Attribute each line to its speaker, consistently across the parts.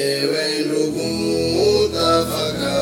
Speaker 1: ewe ndugu mutafakari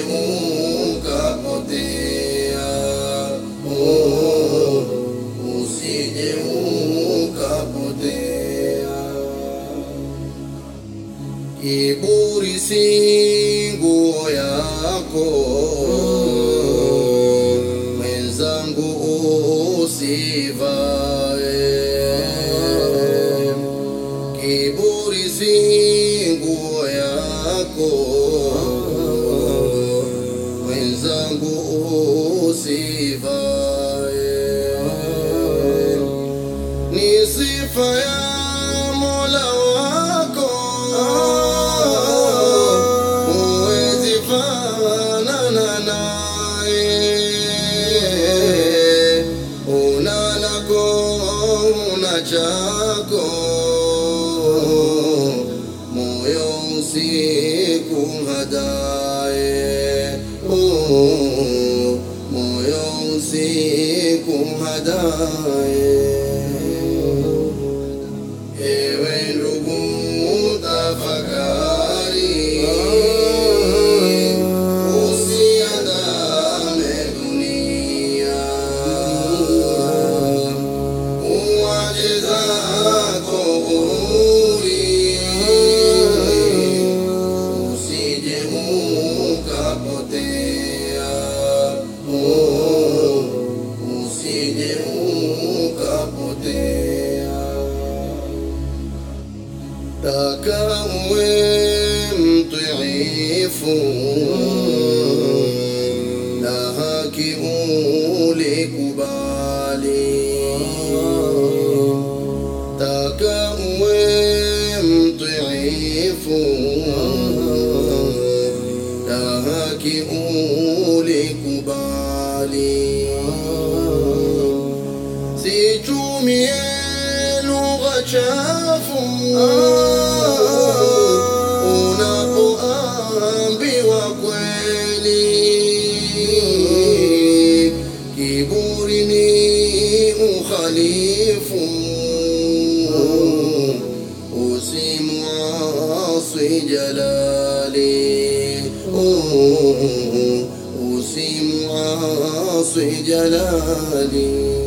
Speaker 1: Oh, Kiburi si nguo yako mwenzangu, usivae. Kiburi si nguo yako sifa ya mola wako huwezi fanana naye una lako una chako moyo usikuhadae moyo usikuhadae تكوم ضعيفون نهاكئوا لكبالي تكوم ضعيفون نهاكئوا لكبالي سيجومي uchafu unapoambiwa kweli, kiburi ni uhalifu, usimwasi jalali, usimwasi jalali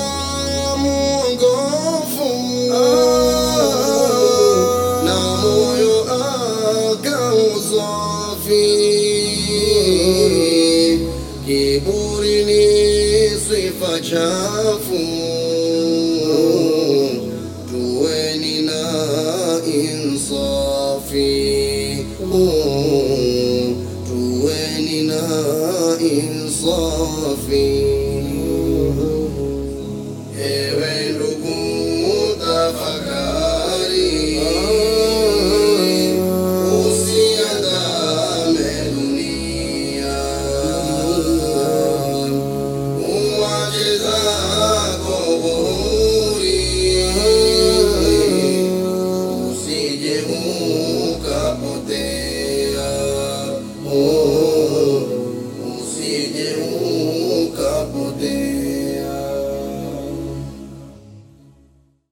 Speaker 1: شافوا دويننا إنصافي دويننا إنصافي nunca.